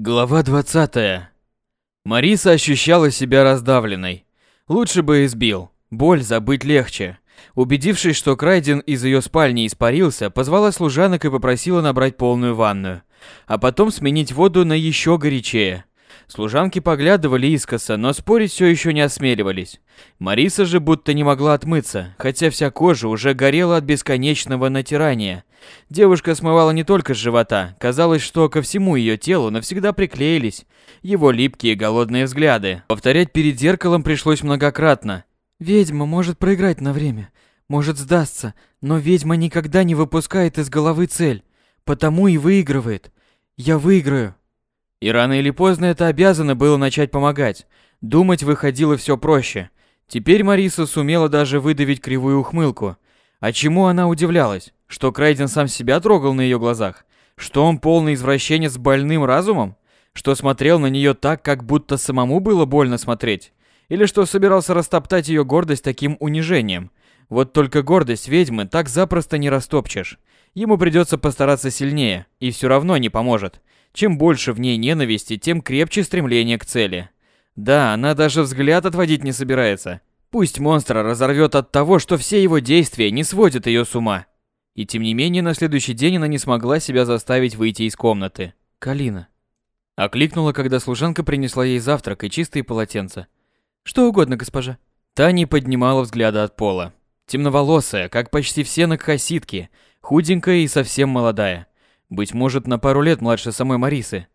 Глава 20. Мариса ощущала себя раздавленной. Лучше бы избил. Боль забыть легче. Убедившись, что Крайден из ее спальни испарился, позвала служанок и попросила набрать полную ванную, а потом сменить воду на еще горячее. Служанки поглядывали искоса, но спорить все еще не осмеливались. Мариса же будто не могла отмыться, хотя вся кожа уже горела от бесконечного натирания. Девушка смывала не только с живота, казалось, что ко всему ее телу навсегда приклеились его липкие голодные взгляды. Повторять перед зеркалом пришлось многократно. «Ведьма может проиграть на время, может сдастся, но ведьма никогда не выпускает из головы цель, потому и выигрывает. Я выиграю». И рано или поздно это обязано было начать помогать. Думать выходило все проще. Теперь Мариса сумела даже выдавить кривую ухмылку. А чему она удивлялась? Что Крайден сам себя трогал на ее глазах? Что он полный извращенец с больным разумом? Что смотрел на нее так, как будто самому было больно смотреть? Или что собирался растоптать ее гордость таким унижением? Вот только гордость ведьмы так запросто не растопчешь. Ему придется постараться сильнее, и все равно не поможет. Чем больше в ней ненависти, тем крепче стремление к цели. Да, она даже взгляд отводить не собирается. Пусть монстра разорвет от того, что все его действия не сводят ее с ума. И тем не менее, на следующий день она не смогла себя заставить выйти из комнаты. «Калина». Окликнула, когда служанка принесла ей завтрак и чистые полотенца. «Что угодно, госпожа». Та не поднимала взгляда от пола. Темноволосая, как почти все накхаситки, худенькая и совсем молодая. Быть может, на пару лет младше самой Марисы.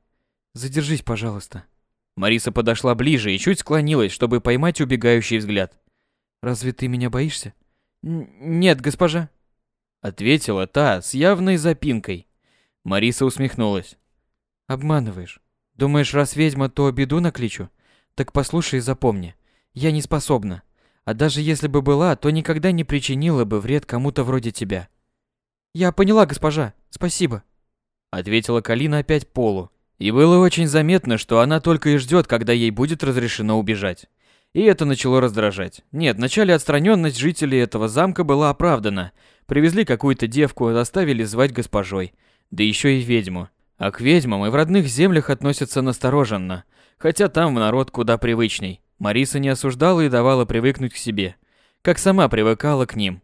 Задержись, пожалуйста. Мариса подошла ближе и чуть склонилась, чтобы поймать убегающий взгляд. Разве ты меня боишься? Н нет, госпожа. Ответила та с явной запинкой. Мариса усмехнулась. Обманываешь. Думаешь, раз ведьма, то беду накличу? Так послушай и запомни. Я не способна. А даже если бы была, то никогда не причинила бы вред кому-то вроде тебя. Я поняла, госпожа. Спасибо ответила Калина опять Полу. И было очень заметно, что она только и ждет, когда ей будет разрешено убежать. И это начало раздражать. Нет, вначале отстраненность жителей этого замка была оправдана. Привезли какую-то девку, заставили звать госпожой. Да еще и ведьму. А к ведьмам и в родных землях относятся настороженно. Хотя там народ куда привычней. Мариса не осуждала и давала привыкнуть к себе. Как сама привыкала к ним.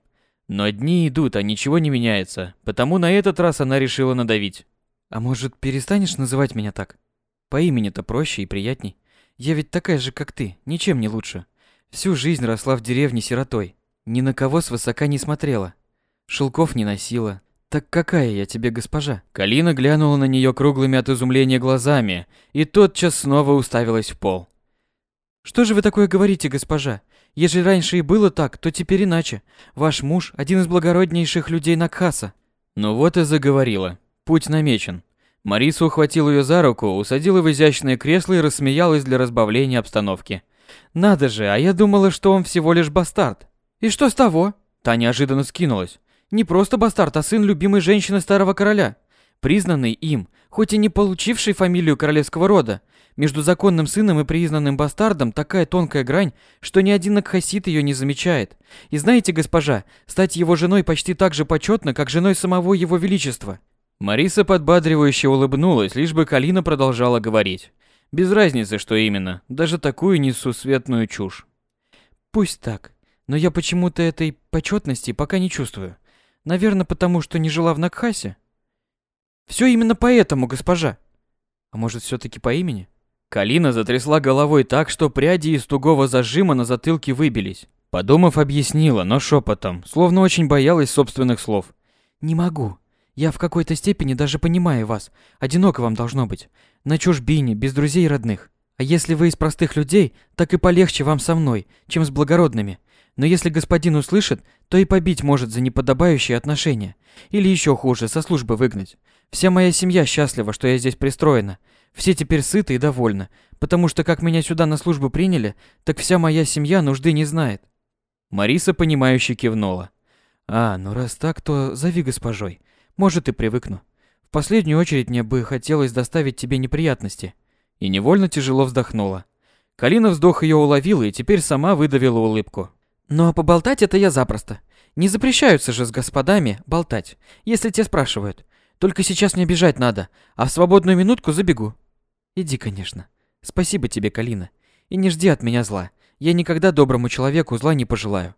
Но дни идут, а ничего не меняется. Потому на этот раз она решила надавить. А может, перестанешь называть меня так? По имени-то проще и приятней. Я ведь такая же, как ты, ничем не лучше. Всю жизнь росла в деревне сиротой. Ни на кого свысока не смотрела. Шелков не носила. Так какая я тебе госпожа? Калина глянула на нее круглыми от изумления глазами и тотчас снова уставилась в пол. Что же вы такое говорите, госпожа? Если раньше и было так, то теперь иначе. Ваш муж один из благороднейших людей Накхаса. Ну вот и заговорила. Путь намечен. Мариса ухватил ее за руку, усадила в изящное кресло и рассмеялась для разбавления обстановки. «Надо же, а я думала, что он всего лишь бастард». «И что с того?» Та неожиданно скинулась. «Не просто бастард, а сын любимой женщины старого короля. Признанный им, хоть и не получивший фамилию королевского рода. Между законным сыном и признанным бастардом такая тонкая грань, что ни один Акхасит ее не замечает. И знаете, госпожа, стать его женой почти так же почетно, как женой самого его величества. Мариса подбадривающе улыбнулась, лишь бы Калина продолжала говорить. Без разницы, что именно, даже такую несусветную чушь. Пусть так, но я почему-то этой почетности пока не чувствую. Наверное, потому что не жила в Накхасе. Все именно поэтому, госпожа. А может, все-таки по имени? Калина затрясла головой так, что пряди из тугого зажима на затылке выбились. Подумав, объяснила, но шепотом, словно очень боялась собственных слов. «Не могу. Я в какой-то степени даже понимаю вас. Одиноко вам должно быть. На чужбине, без друзей и родных. А если вы из простых людей, так и полегче вам со мной, чем с благородными. Но если господин услышит, то и побить может за неподобающие отношения. Или еще хуже, со службы выгнать. Вся моя семья счастлива, что я здесь пристроена. Все теперь сыты и довольны, потому что как меня сюда на службу приняли, так вся моя семья нужды не знает. Мариса, понимающе кивнула. А, ну раз так, то зови госпожой. Может, и привыкну. В последнюю очередь мне бы хотелось доставить тебе неприятности. И невольно тяжело вздохнула. Калина вздох ее уловила и теперь сама выдавила улыбку. Но поболтать это я запросто. Не запрещаются же с господами болтать, если те спрашивают. Только сейчас мне бежать надо, а в свободную минутку забегу. Иди, конечно. Спасибо тебе, Калина. И не жди от меня зла. Я никогда доброму человеку зла не пожелаю.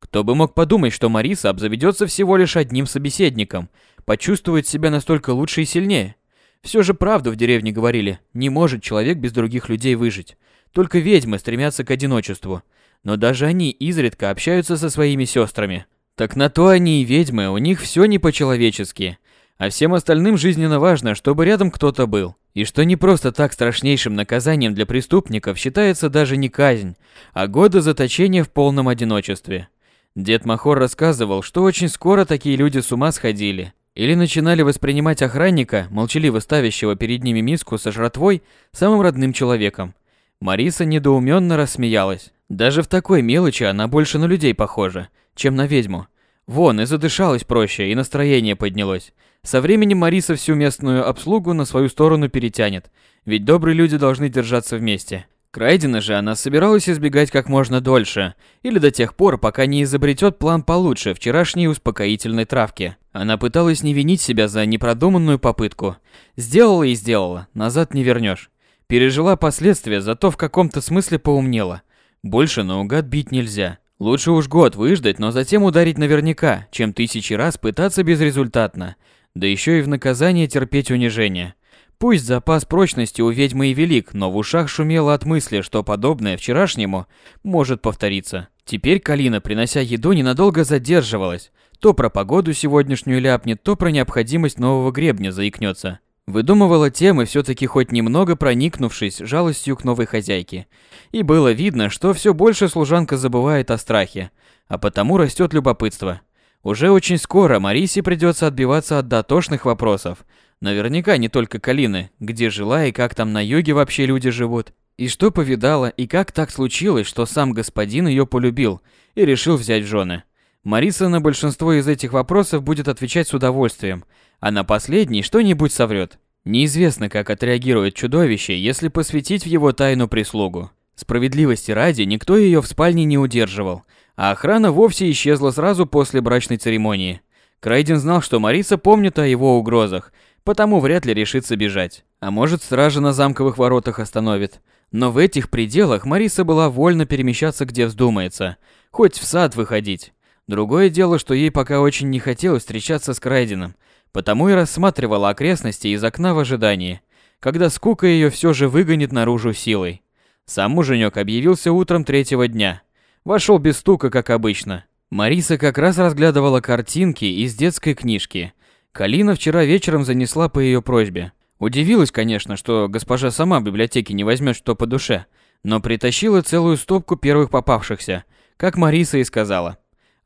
Кто бы мог подумать, что Мариса обзаведется всего лишь одним собеседником, почувствует себя настолько лучше и сильнее. Все же правду в деревне говорили, не может человек без других людей выжить. Только ведьмы стремятся к одиночеству. Но даже они изредка общаются со своими сестрами. Так на то они и ведьмы, у них все не по-человечески. А всем остальным жизненно важно, чтобы рядом кто-то был. И что не просто так страшнейшим наказанием для преступников считается даже не казнь, а годы заточения в полном одиночестве. Дед Махор рассказывал, что очень скоро такие люди с ума сходили. Или начинали воспринимать охранника, молчаливо ставящего перед ними миску со жратвой, самым родным человеком. Мариса недоуменно рассмеялась. Даже в такой мелочи она больше на людей похожа, чем на ведьму. Вон, и задышалась проще, и настроение поднялось. Со временем Мариса всю местную обслугу на свою сторону перетянет, ведь добрые люди должны держаться вместе. Крайдена же она собиралась избегать как можно дольше, или до тех пор, пока не изобретет план получше вчерашней успокоительной травки. Она пыталась не винить себя за непродуманную попытку. Сделала и сделала, назад не вернешь. Пережила последствия, зато в каком-то смысле поумнела. Больше наугад бить нельзя. Лучше уж год выждать, но затем ударить наверняка, чем тысячи раз пытаться безрезультатно. Да еще и в наказание терпеть унижение. Пусть запас прочности у ведьмы и велик, но в ушах шумело от мысли, что подобное вчерашнему может повториться. Теперь Калина, принося еду, ненадолго задерживалась. То про погоду сегодняшнюю ляпнет, то про необходимость нового гребня заикнется. Выдумывала темы, все-таки хоть немного проникнувшись жалостью к новой хозяйке. И было видно, что все больше служанка забывает о страхе, а потому растет любопытство. Уже очень скоро Марисе придется отбиваться от дотошных вопросов, Наверняка не только Калины, где жила и как там на юге вообще люди живут. И что повидала, и как так случилось, что сам господин ее полюбил и решил взять в жены. Мариса на большинство из этих вопросов будет отвечать с удовольствием, а на последний что-нибудь соврет. Неизвестно, как отреагирует чудовище, если посвятить в его тайну прислугу. Справедливости ради, никто ее в спальне не удерживал, а охрана вовсе исчезла сразу после брачной церемонии. Крайден знал, что Мариса помнит о его угрозах потому вряд ли решится бежать. А может, стража на замковых воротах остановит. Но в этих пределах Мариса была вольна перемещаться где вздумается, хоть в сад выходить. Другое дело, что ей пока очень не хотелось встречаться с Крайденом, потому и рассматривала окрестности из окна в ожидании, когда скука ее все же выгонит наружу силой. Сам муженек объявился утром третьего дня. Вошел без стука, как обычно. Мариса как раз разглядывала картинки из детской книжки, Калина вчера вечером занесла по ее просьбе. Удивилась, конечно, что госпожа сама в библиотеке не возьмет что по душе, но притащила целую стопку первых попавшихся, как Мариса и сказала.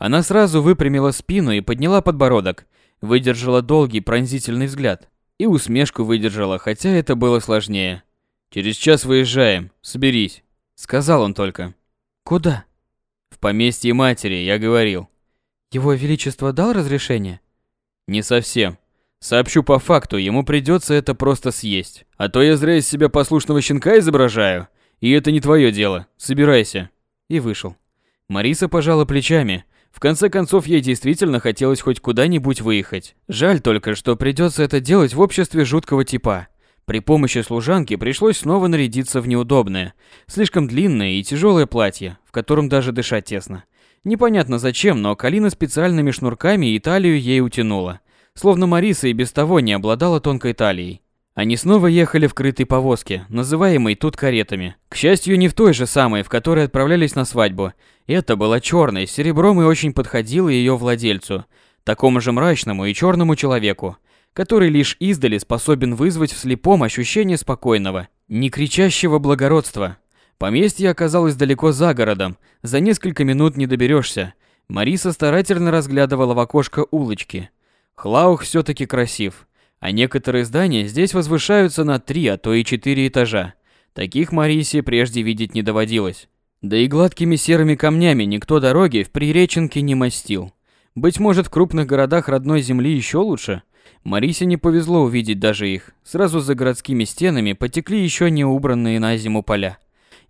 Она сразу выпрямила спину и подняла подбородок, выдержала долгий пронзительный взгляд и усмешку выдержала, хотя это было сложнее. «Через час выезжаем, соберись», — сказал он только. «Куда?» «В поместье матери, я говорил». «Его Величество дал разрешение?» Не совсем. Сообщу по факту, ему придется это просто съесть. А то я зря из себя послушного щенка изображаю. И это не твое дело. Собирайся. И вышел. Мариса пожала плечами. В конце концов, ей действительно хотелось хоть куда-нибудь выехать. Жаль только, что придется это делать в обществе жуткого типа. При помощи служанки пришлось снова нарядиться в неудобное, слишком длинное и тяжелое платье, в котором даже дышать тесно. Непонятно зачем, но Калина специальными шнурками и талию ей утянула. Словно Мариса и без того не обладала тонкой талией. Они снова ехали в крытой повозке, называемой тут каретами. К счастью, не в той же самой, в которой отправлялись на свадьбу. Это была черной, с серебром и очень подходила ее владельцу, такому же мрачному и черному человеку, который лишь издали способен вызвать в слепом ощущение спокойного, не кричащего благородства, Поместье оказалось далеко за городом, за несколько минут не доберешься. Мариса старательно разглядывала в окошко улочки. Хлаух все-таки красив, а некоторые здания здесь возвышаются на три, а то и четыре этажа. Таких Марисе прежде видеть не доводилось. Да и гладкими серыми камнями никто дороги в Приреченке не мастил. Быть может, в крупных городах родной земли еще лучше. Марисе не повезло увидеть даже их. Сразу за городскими стенами потекли еще не убранные на зиму поля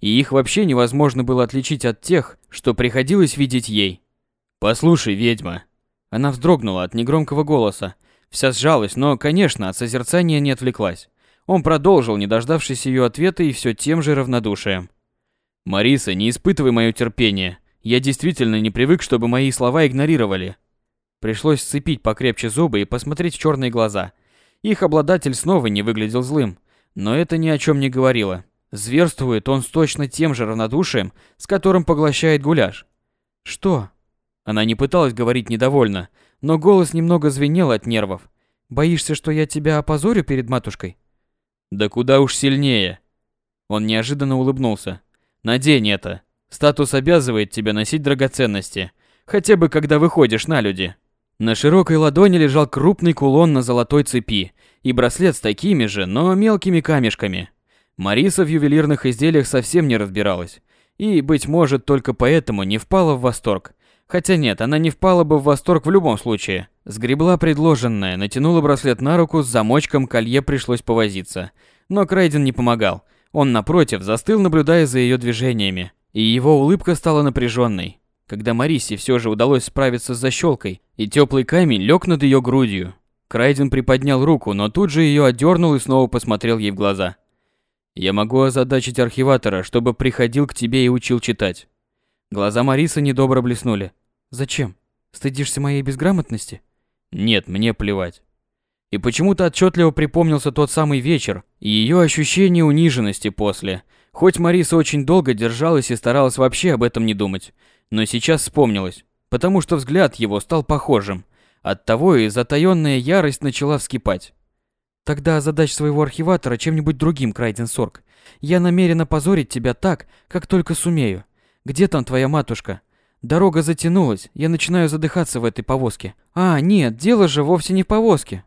и их вообще невозможно было отличить от тех, что приходилось видеть ей. «Послушай, ведьма!» Она вздрогнула от негромкого голоса, вся сжалась, но, конечно, от созерцания не отвлеклась. Он продолжил, не дождавшись ее ответа и все тем же равнодушием. «Мариса, не испытывай мое терпение. Я действительно не привык, чтобы мои слова игнорировали». Пришлось сцепить покрепче зубы и посмотреть в черные глаза. Их обладатель снова не выглядел злым, но это ни о чем не говорило. Зверствует он с точно тем же равнодушием, с которым поглощает гуляш. «Что?» Она не пыталась говорить недовольно, но голос немного звенел от нервов. «Боишься, что я тебя опозорю перед матушкой?» «Да куда уж сильнее!» Он неожиданно улыбнулся. «Надень это. Статус обязывает тебя носить драгоценности, хотя бы когда выходишь на люди». На широкой ладони лежал крупный кулон на золотой цепи и браслет с такими же, но мелкими камешками. Мариса в ювелирных изделиях совсем не разбиралась. И, быть может, только поэтому не впала в восторг. Хотя нет, она не впала бы в восторг в любом случае. Сгребла предложенное, натянула браслет на руку, с замочком колье пришлось повозиться. Но Крайден не помогал. Он, напротив, застыл, наблюдая за ее движениями. И его улыбка стала напряженной. Когда Марисе все же удалось справиться с защелкой, и теплый камень лег над ее грудью. Крайден приподнял руку, но тут же ее отдернул и снова посмотрел ей в глаза. «Я могу озадачить архиватора, чтобы приходил к тебе и учил читать». Глаза Марисы недобро блеснули. «Зачем? Стыдишься моей безграмотности?» «Нет, мне плевать». И почему-то отчетливо припомнился тот самый вечер и ее ощущение униженности после. Хоть Мариса очень долго держалась и старалась вообще об этом не думать, но сейчас вспомнилось, потому что взгляд его стал похожим. Оттого и затаённая ярость начала вскипать. Тогда задач своего архиватора чем-нибудь другим, Крайден Сорг. Я намерена позорить тебя так, как только сумею. Где там твоя матушка? Дорога затянулась, я начинаю задыхаться в этой повозке. А, нет, дело же вовсе не в повозке.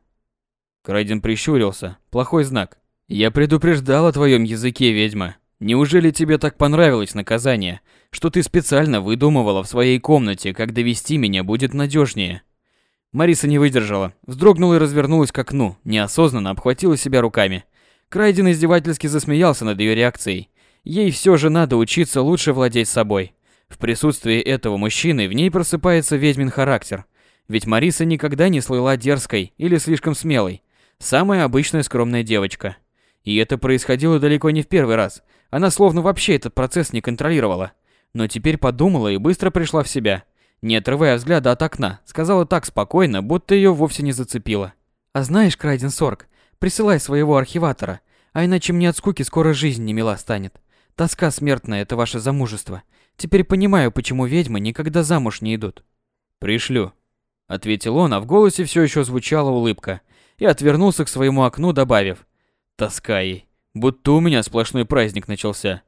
Крайден прищурился. Плохой знак. Я предупреждал о твоем языке, ведьма. Неужели тебе так понравилось наказание, что ты специально выдумывала в своей комнате, как довести меня будет надежнее? Мариса не выдержала, вздрогнула и развернулась к окну, неосознанно обхватила себя руками. Крайден издевательски засмеялся над ее реакцией. Ей все же надо учиться лучше владеть собой. В присутствии этого мужчины в ней просыпается ведьмин характер. Ведь Мариса никогда не слыла дерзкой или слишком смелой. Самая обычная скромная девочка. И это происходило далеко не в первый раз – она словно вообще этот процесс не контролировала. Но теперь подумала и быстро пришла в себя. Не отрывая взгляда от окна, сказала так спокойно, будто ее вовсе не зацепило. «А знаешь, Крайден Сорг, присылай своего архиватора, а иначе мне от скуки скоро жизнь не мила станет. Тоска смертная – это ваше замужество. Теперь понимаю, почему ведьмы никогда замуж не идут». «Пришлю», – ответил он, а в голосе все еще звучала улыбка, и отвернулся к своему окну, добавив «Тоска ей». Будто у меня сплошной праздник начался.